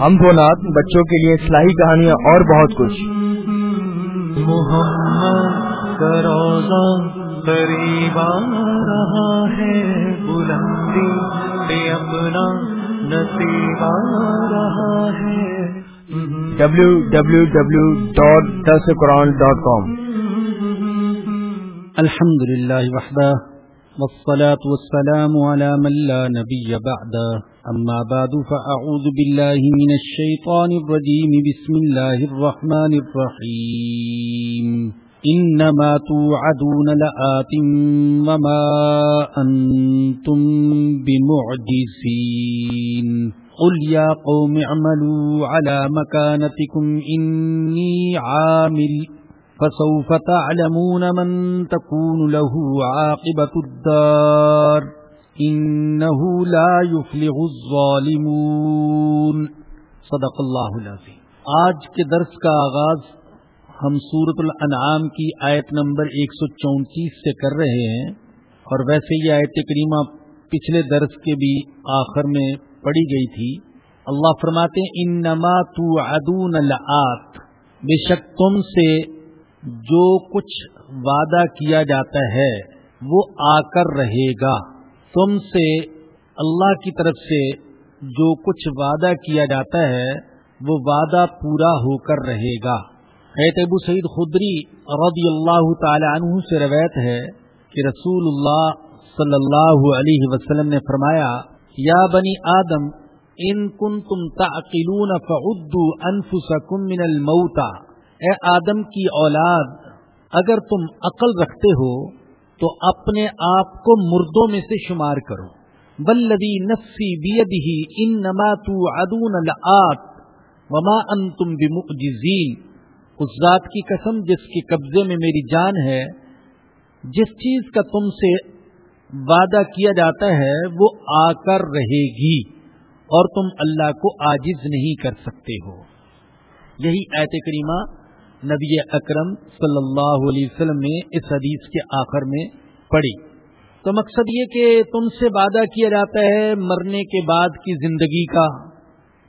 ہم دو نات بچوں کے لیے اصلاحی کہانیاں اور بہت کچھ۔ محمد روزہ قریب رہا ہے بلندی پہ اپنا نصیب آ رہا ہے۔ ڈبلو ڈبلو ڈبلو ڈاٹ دس قرآن ڈاٹ کام الحمد للہ وحدہ۔ والصلاة والسلام على من لا نبي بعد أما بعد، فأعوذ بالله من الشيطان الرجيم. بسم الله الرحمن الرحيم. إنما توعدون لآت وما أنتم بمعجزين. قل يا قوم اعملوا على مكانتكم إني عامل فسوف تعلمون من تكون له عاقبة الدار. إنه لا يفلغ الظالمون. صدق اللہ العظیم. آج کے درس کا آغاز ہم سورت الانعام کی آیت نمبر 134 سے کر رہے ہیں اور ویسے یہ آیت کریمہ پچھلے درس کے بھی آخر میں پڑھی گئی تھی. اللہ فرماتے ان نما تو ادون بے شک تم سے جو کچھ وعدہ کیا جاتا ہے، وہ آ کر رہے گا۔ تم سے، اللہ کی طرف سے جو کچھ وعدہ کیا جاتا ہے، وہ وعدہ پورا ہو کر رہے گا۔ ابو سعید خدری رضی اللہ تعالی عنہ سے روایت ہے کہ رسول اللہ صلی اللہ علیہ وسلم نے فرمایا، یا بنی آدم، ان کن تم تعقلون فعدوا انفسکم من الموتا اے آدم کی اولاد، اگر تم عقل رکھتے ہو، تو اپنے آپ کو مردوں میں سے شمار کرو۔ بلدی نفسی بیدی ان نما تو ادون وما ان تم اس ذات کی قسم جس کے قبضے میں میری جان ہے، جس چیز کا تم سے وعدہ کیا جاتا ہے، وہ آ کر رہے گی۔ اور تم اللہ کو آجز نہیں کر سکتے ہو۔ یہی ایت کریمہ نبی اکرم صلی اللہ علیہ وسلم نے اس حدیث کے آخر میں پڑھی۔ تو مقصد یہ کہ تم سے وعدہ کیا جاتا ہے مرنے کے بعد کی زندگی کا۔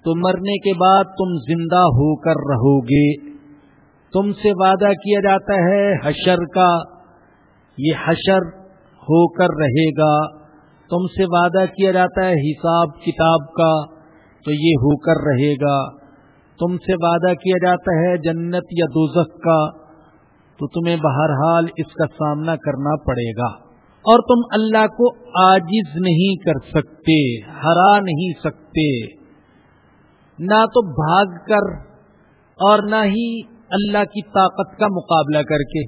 تو مرنے کے بعد تم زندہ ہو کر رہو گے۔ تم سے وعدہ کیا جاتا ہے حشر کا۔ یہ حشر ہو کر رہے گا۔ تم سے وعدہ کیا جاتا ہے حساب کتاب کا۔ تو یہ ہو کر رہے گا۔ تم سے وعدہ کیا جاتا ہے جنت یا دوزخ کا، تو تمہیں بہرحال اس کا سامنا کرنا پڑے گا۔ اور تم اللہ کو آجز نہیں کر سکتے، ہرا نہیں سکتے۔ نہ تو بھاگ کر اور نہ ہی اللہ کی طاقت کا مقابلہ کر کے۔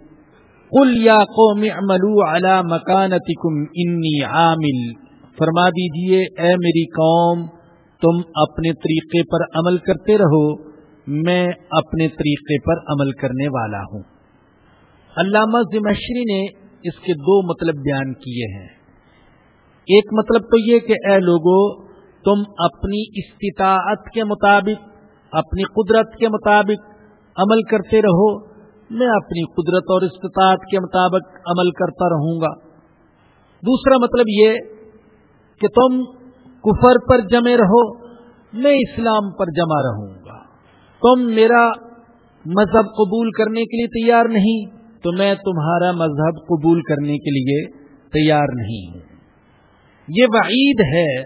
کل یا قوم عملو علی مکانتکم، انی عامل۔ فرما دیجیے، اے میری قوم تم اپنے طریقے پر عمل کرتے رہو، میں اپنے طریقے پر عمل کرنے والا ہوں۔ علامہ زمشری نے اس کے دو مطلب بیان کیے ہیں۔ ایک مطلب تو یہ کہ اے لوگوں تم اپنی استطاعت کے مطابق، اپنی قدرت کے مطابق عمل کرتے رہو۔ میں اپنی قدرت اور استطاعت کے مطابق عمل کرتا رہوں گا۔ دوسرا مطلب یہ کہ تم کفر پر جمے رہو، میں اسلام پر جمع رہوں گا۔ تم میرا مذہب قبول کرنے کے لیے تیار نہیں، تو میں تمہارا مذہب قبول کرنے کے لیے تیار نہیں ہوں۔ یہ وعید ہے،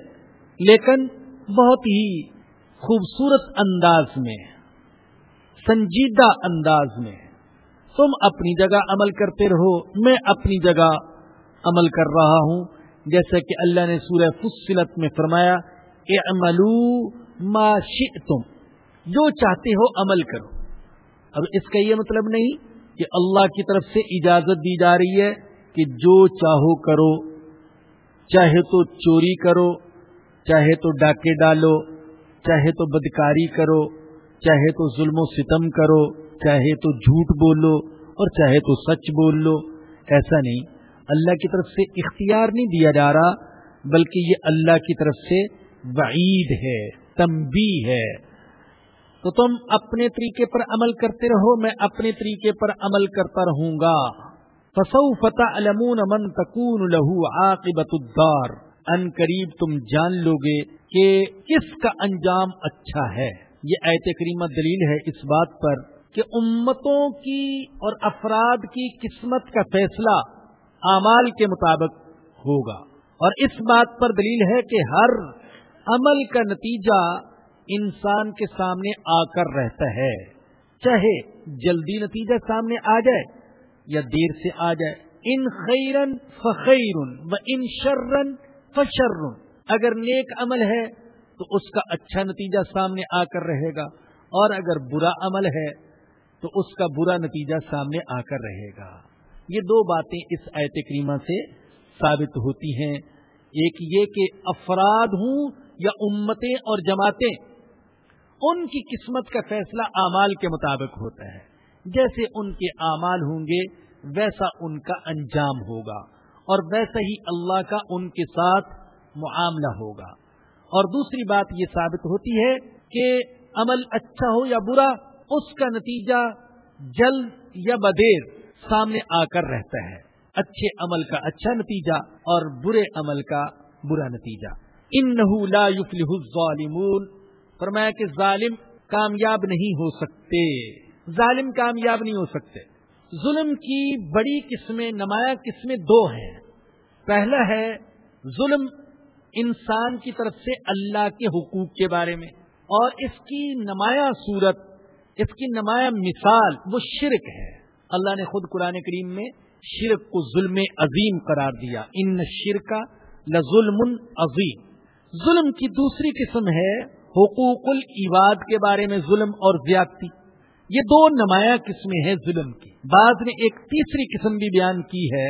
لیکن بہت ہی خوبصورت انداز میں، سنجیدہ انداز میں۔ تم اپنی جگہ عمل کرتے رہو، میں اپنی جگہ عمل کر رہا ہوں۔ جیسا کہ اللہ نے سورہ فصلت میں فرمایا اعملو ما شئتم۔ جو چاہتے ہو عمل کرو۔ اب اس کا یہ مطلب نہیں کہ اللہ کی طرف سے اجازت دی جا رہی ہے کہ جو چاہو کرو۔ چاہے تو چوری کرو، چاہے تو ڈاکے ڈالو، چاہے تو بدکاری کرو، چاہے تو ظلم و ستم کرو، چاہے تو جھوٹ بولو اور چاہے تو سچ بول لو ایسا نہیں۔ اللہ کی طرف سے اختیار نہیں دیا جا رہا، بلکہ یہ اللہ کی طرف سے وعید ہے تمبی ہے۔ تو تم اپنے طریقے پر عمل کرتے رہو، میں اپنے طریقے پر عمل کرتا رہوں گا۔ فسو فتح المون امن تکون لہو عاقبت الدار۔ ان قریب تم جان لو گے کہ کس کا انجام اچھا ہے۔ یہ ایت کریمہ دلیل ہے اس بات پر کہ امتوں کی اور افراد کی قسمت کا فیصلہ اعمال کے مطابق ہوگا۔ اور اس بات پر دلیل ہے کہ ہر عمل کا نتیجہ انسان کے سامنے آ کر رہتا ہے۔ چاہے جلدی نتیجہ سامنے آ جائے یا دیر سے آ جائے۔ ان خیرن فخیرن و ان شرن فشر اگر نیک عمل ہے تو اس کا اچھا نتیجہ سامنے آ کر رہے گا۔ اور اگر برا عمل ہے تو اس کا برا نتیجہ سامنے آ کر رہے گا۔ یہ دو باتیں اس ایت کریمہ سے ثابت ہوتی ہیں۔ ایک یہ کہ افراد ہوں یا امتیں اور جماعتیں، ان کی قسمت کا فیصلہ اعمال کے مطابق ہوتا ہے۔ جیسے ان کے اعمال ہوں گے، ویسا ان کا انجام ہوگا۔ اور ویسا ہی اللہ کا ان کے ساتھ معاملہ ہوگا۔ اور دوسری بات یہ ثابت ہوتی ہے کہ عمل اچھا ہو یا برا، اس کا نتیجہ جلد یا بدیر۔ سامنے آ کر رہتا ہے۔ اچھے عمل کا اچھا نتیجہ اور برے عمل کا برا نتیجہ۔ ان لا یفلح الظالمون۔ فرمایا کہ ظالم کامیاب نہیں ہو سکتے۔ ظالم کامیاب نہیں ہو سکتے۔ ظلم کی بڑی قسمیں، نمایاں قسمیں دو ہیں۔ پہلا ہے ظلم انسان کی طرف سے اللہ کے حقوق کے بارے میں۔ اور اس کی نمایاں صورت، اس کی نمایاں مثال وہ شرک ہے۔ اللہ نے خود قرآن کریم میں شرک کو ظلم عظیم قرار دیا۔ ان شرک لظلم عظیم۔ ظلم کی دوسری قسم ہے حقوق العباد کے بارے میں ظلم اور زیادتی۔ یہ دو نمایاں قسمیں ہیں ظلم کی۔ بعد نے ایک تیسری قسم بھی بیان کی ہے،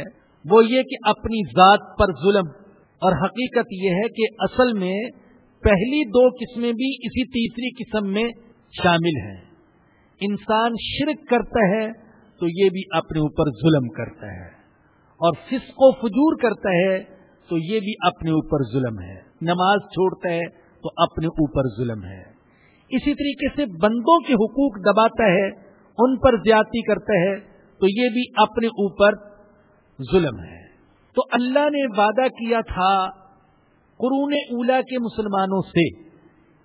وہ یہ کہ اپنی ذات پر ظلم۔ اور حقیقت یہ ہے کہ اصل میں پہلی دو قسمیں بھی اسی تیسری قسم میں شامل ہیں۔ انسان شرک کرتا ہے تو یہ بھی اپنے اوپر ظلم کرتا ہے۔ اور فسق و فجور کرتا ہے تو یہ بھی اپنے اوپر ظلم ہے۔ نماز چھوڑتا ہے تو اپنے اوپر ظلم ہے۔ اسی طریقے سے بندوں کے حقوق دباتا ہے، ان پر زیادتی کرتا ہے، تو یہ بھی اپنے اوپر ظلم ہے۔ تو اللہ نے وعدہ کیا تھا قرون اولا کے مسلمانوں سے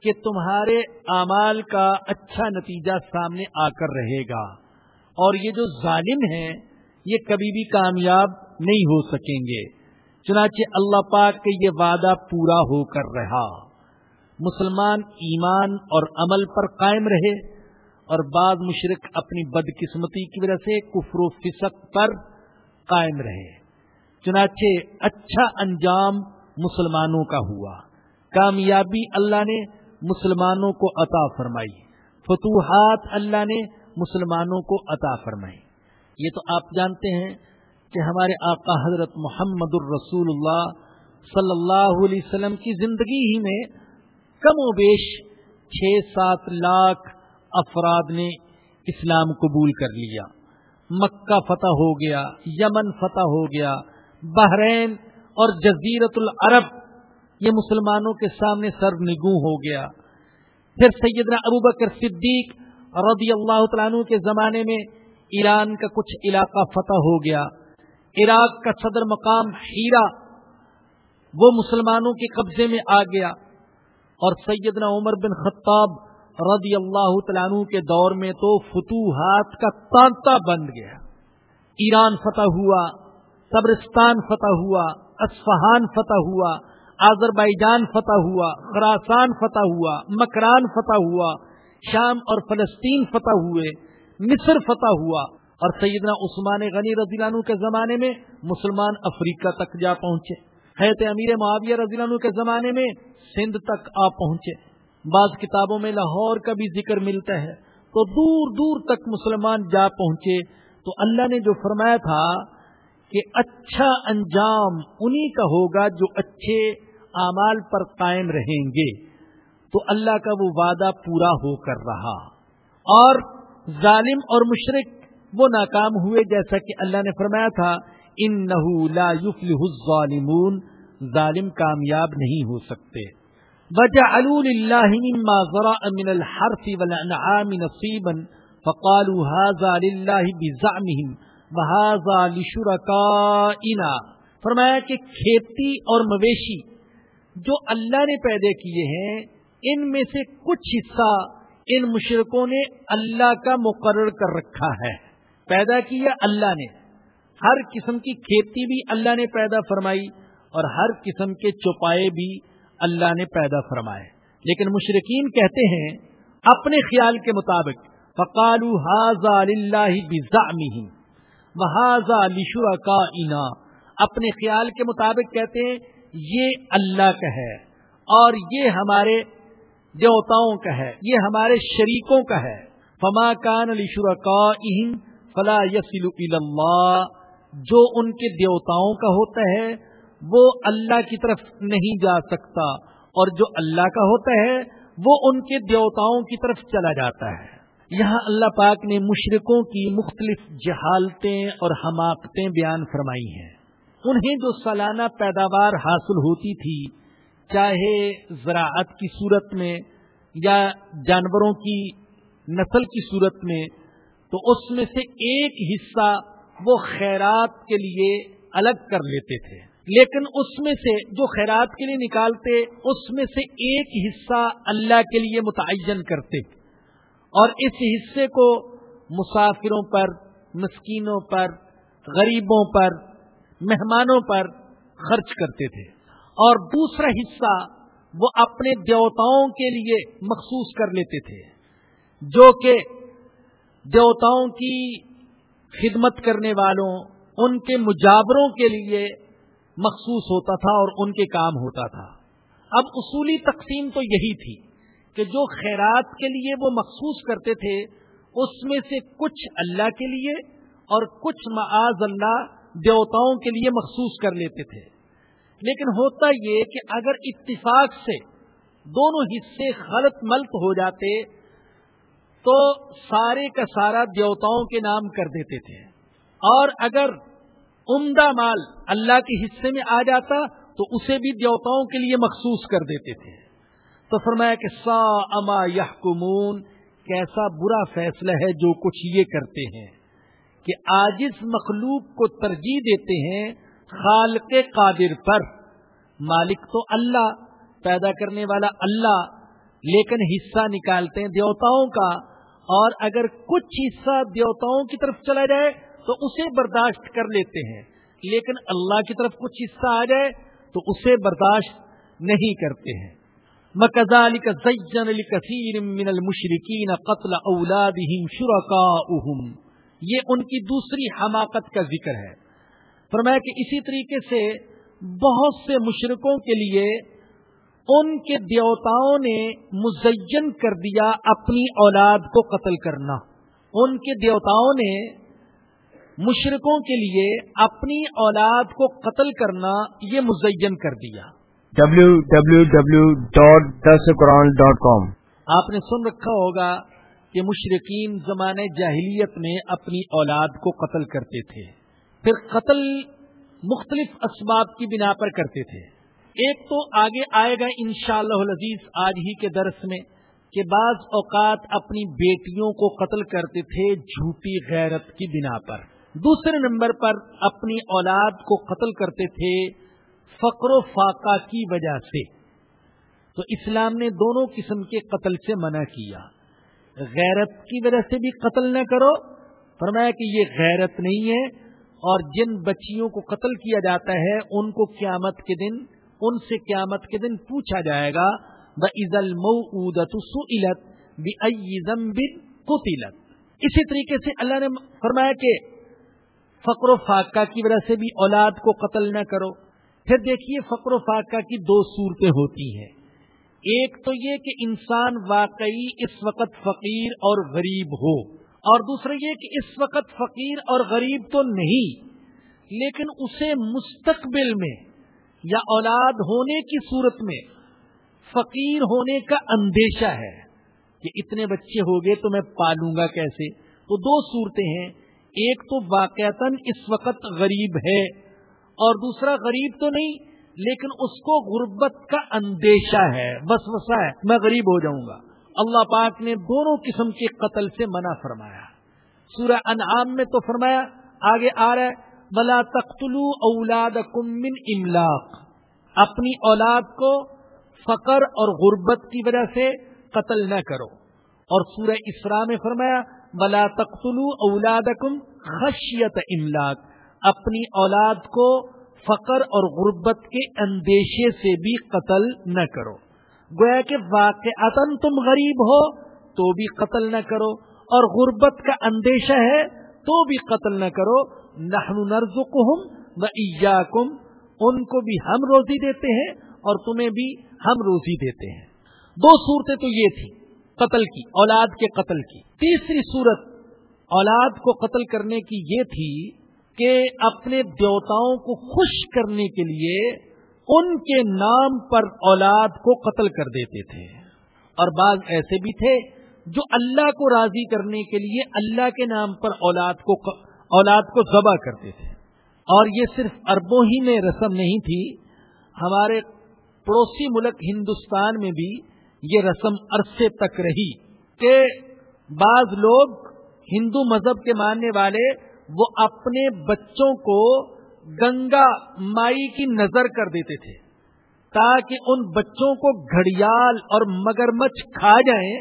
کہ تمہارے اعمال کا اچھا نتیجہ سامنے آ کر رہے گا۔ اور یہ جو ظالم ہیں، یہ کبھی بھی کامیاب نہیں ہو سکیں گے۔ چنانچہ اللہ پاک کے یہ وعدہ پورا ہو کر رہا۔ مسلمان ایمان اور عمل پر قائم رہے اور بعض مشرق اپنی بدقسمتی کی وجہ سے کفر و فسق پر قائم رہے۔ چنانچہ اچھا انجام مسلمانوں کا ہوا۔ کامیابی اللہ نے مسلمانوں کو عطا فرمائی۔ فتوحات اللہ نے مسلمانوں کو عطا فرمائی یہ تو آپ جانتے ہیں کہ ہمارے آقا حضرت محمد الرسول اللہ صلی اللہ علیہ وسلم کی زندگی ہی میں کم و بیش چھ سات لاکھ افراد نے اسلام قبول کر لیا۔ مکہ فتح ہو گیا، یمن فتح ہو گیا، بحرین اور جزیرت العرب، یہ مسلمانوں کے سامنے سر نگو ہو گیا۔ پھر سیدنا ابو بکر صدیق رضی اللہ تعالیٰ کے زمانے میں ایران کا کچھ علاقہ فتح ہو گیا۔ عراق کا صدر مقام ہیرا وہ مسلمانوں کے قبضے میں آ گیا۔ اور سیدنا عمر بن خطاب رضی اللہ تعالیٰ کے دور میں تو فتوحات کا تانتا بن گیا۔ ایران فتح ہوا، قبرستان فتح ہوا، اصفہان فتح ہوا آذر بائی جان فتح ہوا، خراسان فتح ہوا، مکران فتح ہوا۔ شام اور فلسطین فتح ہوئے، مصر فتح ہوا اور سیدنا عثمان غنی رضی اللہ عنہ کے زمانے میں مسلمان افریقہ تک جا پہنچے۔ حیرت امیر معاویہ رضی اللہ عنہ کے زمانے میں سندھ تک آ پہنچے۔ بعض کتابوں میں لاہور کا بھی ذکر ملتا ہے۔ تو دور دور تک مسلمان جا پہنچے۔ تو اللہ نے جو فرمایا تھا کہ اچھا انجام انہی کا ہوگا جو اچھے اعمال پر قائم رہیں گے۔ تو اللہ کا وہ وعدہ پورا ہو کر رہا۔ اور ظالم اور مشرق وہ ناکام ہوئے جیسا کہ اللہ نے فرمایا تھا ان لا يفلح الظالمون۔ ظالم کامیاب نہیں ہو سکتے۔ وجہ اللہ مما ذرا من الحرف والانعام نصیبا فقالوا هذا لله بزعمهم وهذا لشركائنا فرمایا کہ کھیتی اور مویشی جو اللہ نے پیدا کیے ہیں ان میں سے کچھ حصہ ان مشرقوں نے اللہ کا مقرر کر رکھا ہے۔ پیدا کیا اللہ نے۔ ہر قسم کی کھیتی بھی اللہ نے پیدا فرمائی اور ہر قسم کے چوپائے بھی اللہ نے پیدا فرمائے۔ لیکن مشرقین کہتے ہیں اپنے خیال کے مطابق فقالو حاضا اللہ حاضا لشور کا انا اپنے خیال کے مطابق کہتے ہیں، یہ اللہ کا ہے اور یہ ہمارے دیوتاؤں کا ہے، یہ ہمارے شریکوں کا ہے۔ فما کان علی کا فلا یسل اللہ جو ان کے دیوتاؤں کا ہوتا ہے، وہ اللہ کی طرف نہیں جا سکتا۔ اور جو اللہ کا ہوتا ہے، وہ ان کے دیوتاؤں کی طرف چلا جاتا ہے۔ یہاں اللہ پاک نے مشرقوں کی مختلف جہالتیں اور حماقتیں بیان فرمائی ہیں۔ انہیں جو سالانہ پیداوار حاصل ہوتی تھی چاہے زراعت کی صورت میں یا جانوروں کی نسل کی صورت میں، تو اس میں سے ایک حصہ وہ خیرات کے لیے الگ کر لیتے تھے۔ لیکن اس میں سے جو خیرات کے لیے نکالتے، اس میں سے ایک حصہ اللہ کے لیے متعین کرتے۔ اور اس حصے کو مسافروں پر، مسکینوں پر، غریبوں پر، مہمانوں پر خرچ کرتے تھے۔ اور دوسرا حصہ وہ اپنے دیوتاؤں کے لیے مخصوص کر لیتے تھے، جو کہ دیوتاؤں کی خدمت کرنے والوں، ان کے مجابروں کے لیے مخصوص ہوتا تھا اور ان کے کام ہوتا تھا۔ اب اصولی تقسیم تو یہی تھی کہ جو خیرات کے لیے وہ مخصوص کرتے تھے، اس میں سے کچھ اللہ کے لیے اور کچھ معاذ اللہ دیوتاؤں کے لیے مخصوص کر لیتے تھے۔ لیکن ہوتا یہ کہ اگر اتفاق سے دونوں حصے غلط ملت ہو جاتے تو سارے کا سارا دیوتاؤں کے نام کر دیتے تھے۔ اور اگر عمدہ مال اللہ کے حصے میں آ جاتا تو اسے بھی دیوتاؤں کے لیے مخصوص کر دیتے تھے۔ تو فرمایا کہ سا اما یہ کیسا برا فیصلہ ہے جو کچھ یہ کرتے ہیں کہ آجز مخلوق کو ترجیح دیتے ہیں خالق قادر پر۔ مالک تو اللہ، پیدا کرنے والا اللہ، لیکن حصہ نکالتے ہیں دیوتاؤں کا۔ اور اگر کچھ حصہ دیوتاؤں کی طرف چلا جائے، تو اسے برداشت کر لیتے ہیں۔ لیکن اللہ کی طرف کچھ حصہ آ جائے، تو اسے برداشت نہیں کرتے ہیں۔ مکزال من المشرقین قتل اولادهم شرکاؤہم یہ ان کی دوسری حماقت کا ذکر ہے۔ فرمایا کہ اسی طریقے سے بہت سے مشرقوں کے لیے ان کے دیوتاؤں نے مزین کر دیا اپنی اولاد کو قتل کرنا۔ ان کے دیوتاؤں نے مشرقوں کے لیے اپنی اولاد کو قتل کرنا یہ مزین کر دیا۔ ڈبلو ڈبلو ڈبلو ڈاٹ دس قرآن ڈاٹ کام آپ نے سن رکھا ہوگا کہ مشرقین زمانے جاہلیت میں اپنی اولاد کو قتل کرتے تھے۔ پھر قتل مختلف اسباب کی بنا پر کرتے تھے۔ ایک تو آگے آئے گا انشاءاللہ شاء آج ہی کے درس میں کہ بعض اوقات اپنی بیٹیوں کو قتل کرتے تھے جھوٹی غیرت کی بنا پر۔ دوسرے نمبر پر اپنی اولاد کو قتل کرتے تھے فقر و فاقہ کی وجہ سے۔ تو اسلام نے دونوں قسم کے قتل سے منع کیا۔ غیرت کی وجہ سے بھی قتل نہ کرو۔ فرمایا کہ یہ غیرت نہیں ہے۔ اور جن بچیوں کو قتل کیا جاتا ہے، ان کو قیامت کے دن، ان سے قیامت کے دن پوچھا جائے گا عزل اسی طریقے سے اللہ نے فرمایا کہ فقر و فاقہ کی وجہ سے بھی اولاد کو قتل نہ کرو۔ پھر دیکھیے فقر و فاقہ کی دو صورتیں ہوتی ہیں۔ ایک تو یہ کہ انسان واقعی اس وقت فقیر اور غریب ہو۔ اور دوسرا یہ کہ اس وقت فقیر اور غریب تو نہیں، لیکن اسے مستقبل میں یا اولاد ہونے کی صورت میں فقیر ہونے کا اندیشہ ہے کہ اتنے بچے ہو گئے تو میں پالوں گا کیسے؟ تو دو صورتیں ہیں۔ ایک تو واقعتا اس وقت غریب ہے اور دوسرا غریب تو نہیں، لیکن اس کو غربت کا اندیشہ ہے۔ بس وسا ہے، میں غریب ہو جاؤں گا۔ اللہ پاک نے دونوں قسم کے قتل سے منع فرمایا۔ سورہ انعام میں تو فرمایا، آگے آ رہا ہے بلا تختلو اولاد من املاق اپنی اولاد کو فقر اور غربت کی وجہ سے قتل نہ کرو۔ اور سورہ اسرا میں فرمایا بلا تختلو اولاد خشیت املاک اپنی اولاد کو فقر اور غربت کے اندیشے سے بھی قتل نہ کرو۔ گویا کہ واقع تم غریب ہو تو بھی قتل نہ کرو، اور غربت کا اندیشہ ہے تو بھی قتل نہ کرو۔ نحن نرزقہم و ایاکم، ان کو بھی ہم روزی دیتے ہیں اور تمہیں بھی ہم روزی دیتے ہیں۔ دو صورتیں تو یہ تھی قتل کی، اولاد کے قتل کی۔ تیسری صورت اولاد کو قتل کرنے کی یہ تھی کہ اپنے دیوتاؤں کو خوش کرنے کے لیے ان کے نام پر اولاد کو قتل کر دیتے تھے۔ اور بعض ایسے بھی تھے جو اللہ کو راضی کرنے کے لیے اللہ کے نام پر اولاد کو اولاد کو ذبح کرتے تھے۔ اور یہ صرف اربوں ہی میں رسم نہیں تھی، ہمارے پڑوسی ملک ہندوستان میں بھی یہ رسم عرصے تک رہی کہ بعض لوگ ہندو مذہب کے ماننے والے وہ اپنے بچوں کو گنگا مائی کی نظر کر دیتے تھے تاکہ ان بچوں کو گھڑیال اور مگرمچھ کھا جائیں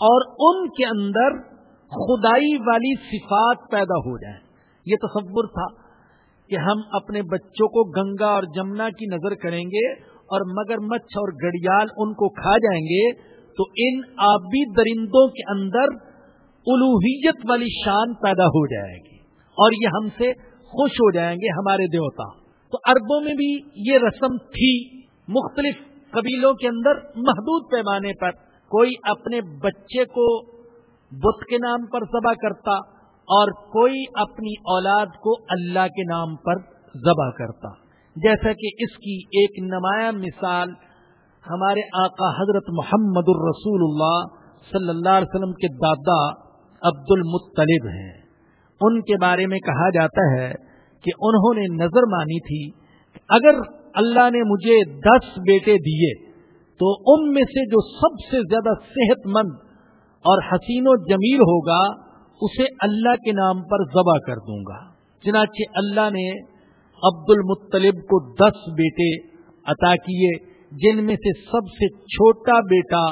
اور ان کے اندر خدائی والی صفات پیدا ہو جائیں۔ یہ تصور تھا کہ ہم اپنے بچوں کو گنگا اور جمنا کی نظر کریں گے اور مگر مچھ اور گڑیال ان کو کھا جائیں گے تو ان آبی درندوں کے اندر الوحیت والی شان پیدا ہو جائے گی اور یہ ہم سے خوش ہو جائیں گے ہمارے دیوتا۔ تو اربوں میں بھی یہ رسم تھی۔ مختلف قبیلوں کے اندر محدود پیمانے پر کوئی اپنے بچے کو بت کے نام پر ذبح کرتا اور کوئی اپنی اولاد کو اللہ کے نام پر ذبح کرتا۔ جیسا کہ اس کی ایک نمایاں مثال ہمارے آقا حضرت محمد الرسول اللہ صلی اللہ علیہ وسلم کے دادا عبد المطلب ہیں۔ ان کے بارے میں کہا جاتا ہے کہ انہوں نے نظر مانی تھی کہ اگر اللہ نے مجھے دس بیٹے دیے تو ان میں سے جو سب سے زیادہ صحت مند اور حسین و جمیل ہوگا، اسے اللہ کے نام پر ذبح کر دوں گا۔ چنانچہ اللہ نے عبد المطلب کو دس بیٹے عطا کیے، جن میں سے سب سے چھوٹا بیٹا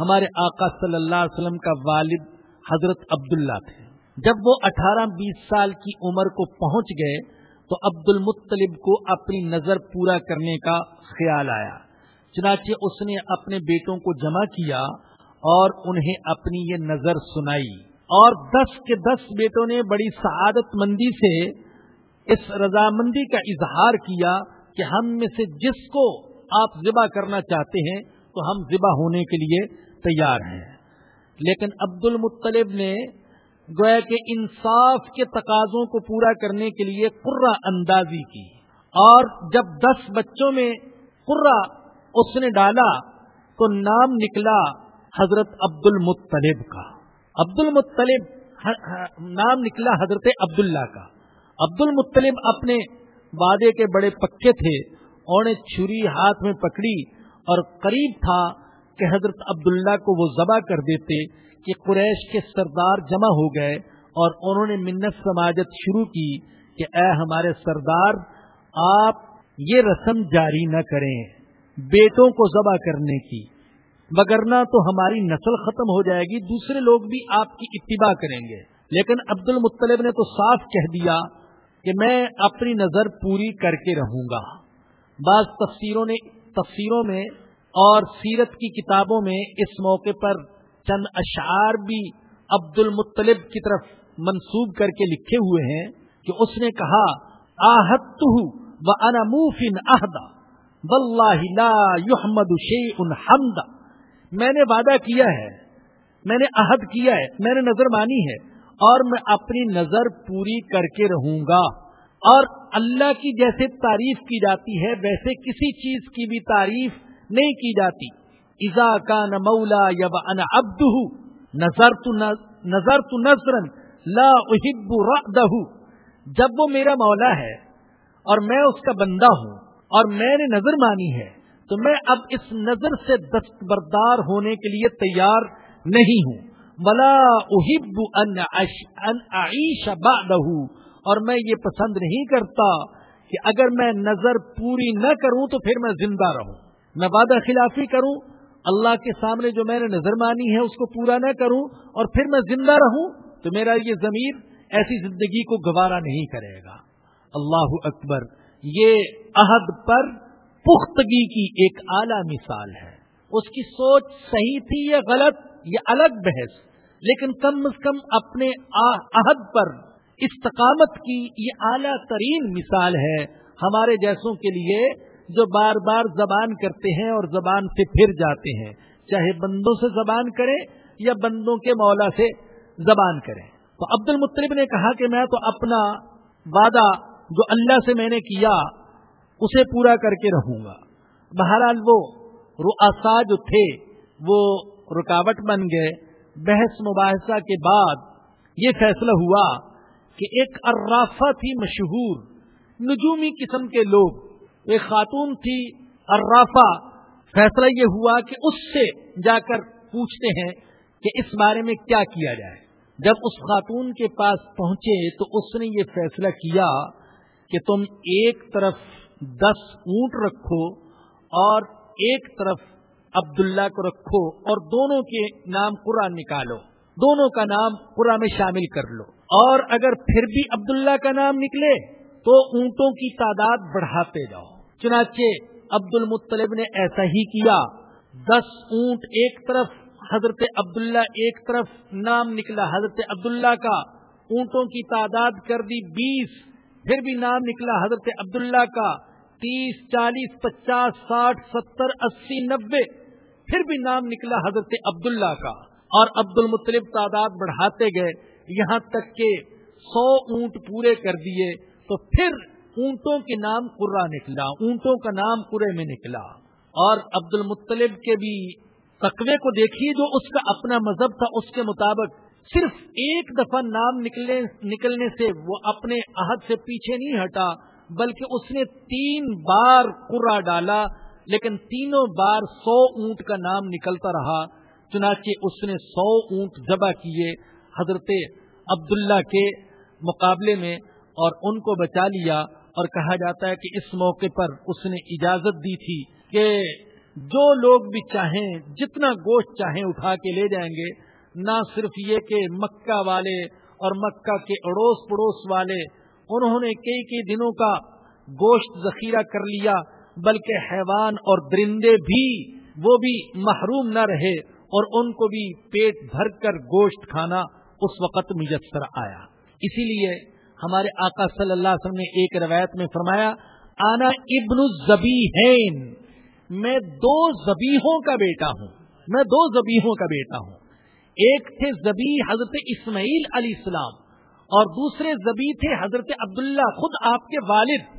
ہمارے آقا صلی اللہ علیہ وسلم کا والد حضرت عبداللہ تھے۔ جب وہ اٹھارہ بیس سال کی عمر کو پہنچ گئے تو عبد المطلب کو اپنی نظر پورا کرنے کا خیال آیا۔ چنانچہ اس نے اپنے بیٹوں کو جمع کیا اور انہیں اپنی یہ نظر سنائی۔ اور دس کے دس بیٹوں نے بڑی سعادت مندی سے اس رضامندی کا اظہار کیا کہ ہم میں سے جس کو آپ ذبح کرنا چاہتے ہیں تو ہم ذبح ہونے کے لیے تیار ہیں۔ لیکن عبد المطلب نے گویا کہ انصاف کے تقاضوں کو پورا کرنے کے لیے قرہ اندازی کی۔ اور جب دس بچوں میں قرہ اس نے ڈالا تو نام نکلا حضرت عبد المطلب کا عبد المطلب نام نکلا حضرت عبداللہ کا۔ عبد المطلب اپنے وعدے کے بڑے پکے تھے اور نے چھری ہاتھ میں پکڑی اور قریب تھا کہ حضرت عبداللہ کو وہ ذبح کر دیتے کہ قریش کے سردار جمع ہو گئے اور انہوں نے منت سماجت شروع کی کہ اے ہمارے سردار، آپ یہ رسم جاری نہ کریں بیٹوں کو ذبح کرنے کی وگرنہ تو ہماری نسل ختم ہو جائے گی، دوسرے لوگ بھی آپ کی اتباع کریں گے۔ لیکن عبد المطلب نے تو صاف کہہ دیا کہ میں اپنی نظر پوری کر کے رہوں گا۔ بعض تفسیروں نے، تفسیروں میں اور سیرت کی کتابوں میں اس موقع پر چند اشعار بھی عبد المطلب کی طرف منسوب کر کے لکھے ہوئے ہیں کہ اس نے کہا آحت و انا موفن احدا واللہ لا شیء حمدا میں نے وعدہ کیا ہے، میں نے عہد کیا ہے، میں نے نظر مانی ہے اور میں اپنی نظر پوری کر کے رہوں گا۔ اور اللہ کی جیسے تعریف کی جاتی ہے، ویسے کسی چیز کی بھی تعریف نہیں کی جاتی۔ ازا کا مولا یب ان ابد نظر تو نظر تو نظرن لا احب جب وہ میرا مولا ہے اور میں اس کا بندہ ہوں اور میں نے نظر مانی ہے، تو میں اب اس نظر سے دستبردار ہونے کے لیے تیار نہیں ہوں۔ ملا احب ان عیش بعدہ اور میں یہ پسند نہیں کرتا کہ اگر میں نظر پوری نہ کروں تو پھر میں زندہ رہوں۔ میں وعدہ خلافی کروں اللہ کے سامنے جو میں نے نظر مانی ہے اس کو پورا نہ کروں اور پھر میں زندہ رہوں تو میرا یہ ضمیر ایسی زندگی کو گوارا نہیں کرے گا۔ اللہ اکبر۔ یہ عہد پر پختگی کی ایک اعلی مثال ہے۔ اس کی سوچ صحیح تھی یا غلط یہ الگ بحث، لیکن کم از کم اپنے عہد پر استقامت کی یہ اعلیٰ ترین مثال ہے۔ ہمارے جیسوں کے لیے جو بار بار زبان کرتے ہیں اور زبان سے پھر جاتے ہیں۔ چاہے بندوں سے زبان کریں یا بندوں کے مولا سے زبان کریں۔ تو عبد المطلب نے کہا کہ میں تو اپنا وعدہ جو اللہ سے میں نے کیا، اسے پورا کر کے رہوں گا۔ بہرحال وہ رؤسا جو تھے، وہ رکاوٹ بن گئے۔ بحث مباحثہ کے بعد یہ فیصلہ ہوا کہ ایک ارافہ تھی مشہور، نجومی قسم کے لوگ۔ ایک خاتون تھی ارافہ فیصلہ یہ ہوا کہ اس سے جا کر پوچھتے ہیں کہ اس بارے میں کیا کیا جائے۔ جب اس خاتون کے پاس پہنچے تو اس نے یہ فیصلہ کیا کہ تم ایک طرف دس اونٹ رکھو اور ایک طرف عبداللہ کو رکھو اور دونوں کے نام قرآن نکالو۔ دونوں کا نام قرآن میں شامل کر لو۔ اور اگر پھر بھی عبداللہ کا نام نکلے تو اونٹوں کی تعداد بڑھاتے جاؤ۔ چنانچہ عبد المطلب نے ایسا ہی کیا۔ دس اونٹ ایک طرف حضرت عبداللہ، ایک طرف نام نکلا حضرت عبداللہ کا۔ اونٹوں کی تعداد کر دی بیس، پھر بھی نام نکلا حضرت عبداللہ کا۔ تیس، چالیس، پچاس، ساٹھ، ستر، اسی نبے پھر بھی نام نکلا حضرت عبداللہ کا۔ اور عبد المطلب تعداد بڑھاتے گئے۔ یہاں تک کہ سو اونٹ پورے کر دیے۔ تو پھر اونٹوں کے نام قرا نکلا، اونٹوں کا نام قرے میں نکلا۔ اور عبد المطلب کے بھی تقوی کو دیکھیے، جو اس کا اپنا مذہب تھا، اس کے مطابق صرف ایک دفعہ نام نکلنے نکلنے سے وہ اپنے عہد سے پیچھے نہیں ہٹا، بلکہ اس نے تین بار قرا ڈالا، لیکن تینوں بار سو اونٹ کا نام نکلتا رہا۔ چنانچہ اس نے سو اونٹ ذبح کیے حضرت عبداللہ کے مقابلے میں۔ اور ان کو بچا لیا اور کہا جاتا ہے کہ اس موقع پر اس نے اجازت دی تھی کہ جو لوگ بھی چاہیں، جتنا گوشت چاہیں اٹھا کے لے جائیں گے، نہ صرف یہ کہ مکہ والے اور مکہ کے اڑوس پڑوس والے، انہوں نے کئی کئی دنوں کا گوشت ذخیرہ کر لیا، بلکہ حیوان اور درندے بھی، وہ بھی محروم نہ رہے اور ان کو بھی پیٹ بھر کر گوشت کھانا اس وقت میسر آیا۔ اسی لیے ہمارے آقا صلی اللہ علیہ وسلم نے ایک روایت میں فرمایا، آنا ابن الزبی میں دو زبیحوں کا بیٹا ہوں، میں دو زبیحوں کا بیٹا ہوں۔ ایک تھے زبی حضرت اسماعیل علیہ السلام، اور دوسرے زبی تھے حضرت عبداللہ، خود آپ کے والد۔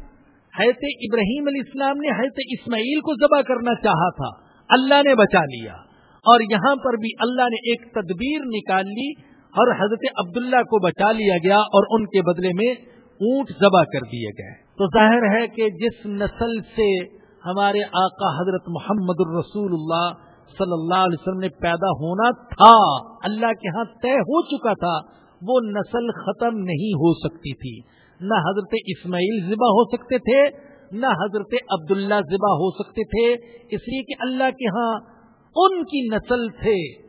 حضرت ابراہیم علیہ السلام نے حضرت اسماعیل کو ذبح کرنا چاہا تھا، اللہ نے بچا لیا۔ اور یہاں پر بھی اللہ نے ایک تدبیر نکال لی اور حضرت عبداللہ کو بچا لیا گیا اور ان کے بدلے میں اونٹ ذبح کر دیے گئے۔ تو ظاہر ہے کہ جس نسل سے ہمارے آقا حضرت محمد الرسول اللہ صلی اللہ علیہ وسلم نے پیدا ہونا تھا، اللہ کے ہاں طے ہو چکا تھا، وہ نسل ختم نہیں ہو سکتی تھی۔ نہ حضرت اسماعیل ذبح ہو سکتے تھے، نہ حضرت عبداللہ ذبح ہو سکتے تھے۔ اس لیے کہ اللہ کے ہاں ان کی نسل تھے۔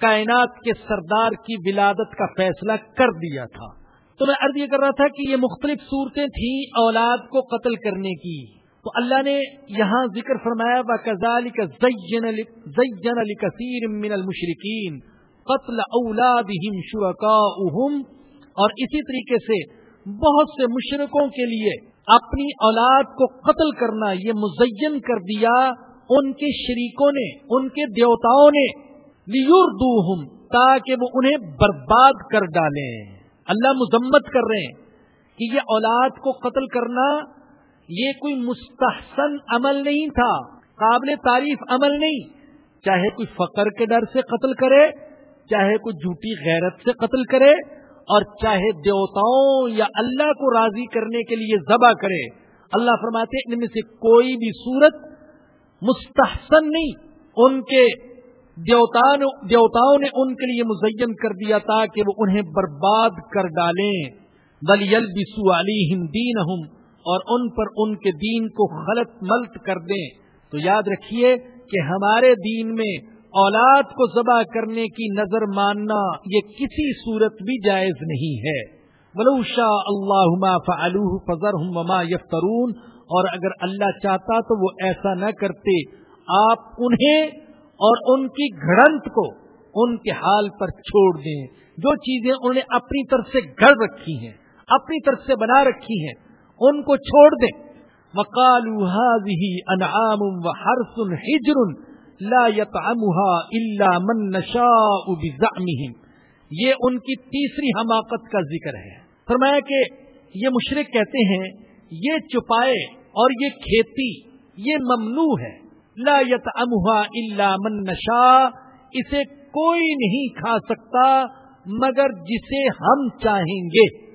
کائنات کے سردار کی ولادت کا فیصلہ کر دیا تھا۔ تو میں عرض یہ کر رہا تھا کہ یہ مختلف صورتیں تھیں اولاد کو قتل کرنے کی۔ تو اللہ نے یہاں ذکر فرمایا با کزال کا زین علی کثیر من المشرقین قتل اولادہم شرکاؤہم اور اسی طریقے سے بہت سے مشرقوں کے لیے اپنی اولاد کو قتل کرنا یہ مزین کر دیا۔ ان کے شریکوں نے، ان کے دیوتاؤں نے لیوردوہم تاکہ وہ انہیں برباد کر ڈالیں۔ اللہ مذمت کر رہے ہیں کہ یہ اولاد کو قتل کرنا یہ کوئی مستحسن عمل نہیں تھا، قابل تعریف عمل نہیں۔ چاہے کوئی فقر کے ڈر سے قتل کرے، چاہے کوئی جھوٹی غیرت سے قتل کرے، اور چاہے دیوتاؤں یا اللہ کو راضی کرنے کے لیے ذبح کرے۔ اللہ فرماتے ان میں سے کوئی بھی صورت مستحسن نہیں۔ ان کے دیوتاؤں نے ان کے لیے مزین کر دیا تھا کہ وہ انہیں برباد کر ڈالیں۔ بل یل بسو علی اور ان پر ان کے دین کو غلط ملت کر دیں۔ تو یاد رکھیے کہ ہمارے دین میں اولاد کو ذبح کرنے کی نظر ماننا یہ کسی صورت بھی جائز نہیں ہے۔ ولوشا اللہ فلوح فضر وما یفترون، اور اگر اللہ چاہتا تو وہ ایسا نہ کرتے۔ آپ انہیں اور ان کی گھڑنت کو ان کے حال پر چھوڑ دیں۔ جو چیزیں انہوں نے اپنی طرف سے گھڑ رکھی ہیں، اپنی طرف سے بنا رکھی ہیں، ان کو چھوڑ دیں۔ انعام و ہجر لا الا من نشاء بزعمهم۔ یہ ان کی تیسری حماقت کا ذکر ہے۔ فرمایا کہ یہ مشرق کہتے ہیں، یہ چپائے اور یہ کھیتی، یہ ممنوع ہے۔ لا الا من نشا اسے کوئی نہیں کھا سکتا مگر جسے ہم چاہیں گے۔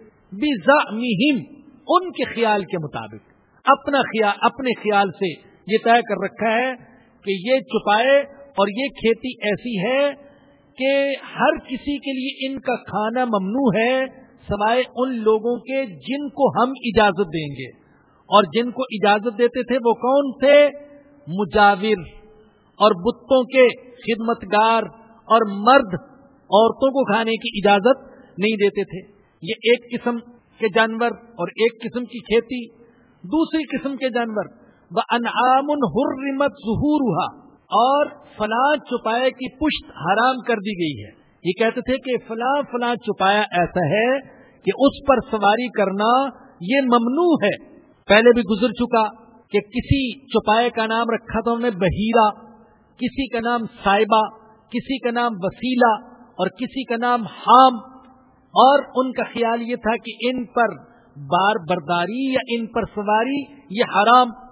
ان کے خیال کے مطابق۔ اپنا خیال اپنے خیال سے یہ طے کر رکھا ہے کہ یہ چھپائے اور یہ کھیتی ایسی ہے کہ ہر کسی کے لیے ان کا کھانا ممنوع ہے سوائے ان لوگوں کے جن کو ہم اجازت دیں گے۔ اور جن کو اجازت دیتے تھے وہ کون تھے؟ مجاور اور بتوں کے خدمتگار اور مرد عورتوں کو کھانے کی اجازت نہیں دیتے تھے۔ یہ ایک قسم کے جانور اور ایک قسم کی کھیتی، دوسری قسم کے جانور۔ وہ انعام حرمت ظہور اور فلاں چپائے کی پشت حرام کر دی گئی ہے۔ یہ کہتے تھے کہ فلاں فلاں چپایا ایسا ہے کہ اس پر سواری کرنا یہ ممنوع ہے۔ پہلے بھی گزر چکا۔ کہ کسی چپائے کا نام رکھا تھا انہوں نے بہیرا، کسی کا نام سائبہ کسی کا نام وسیلہ اور کسی کا نام حام۔ اور ان کا خیال یہ تھا کہ ان پر بار برداری یا ان پر سواری یہ حرام۔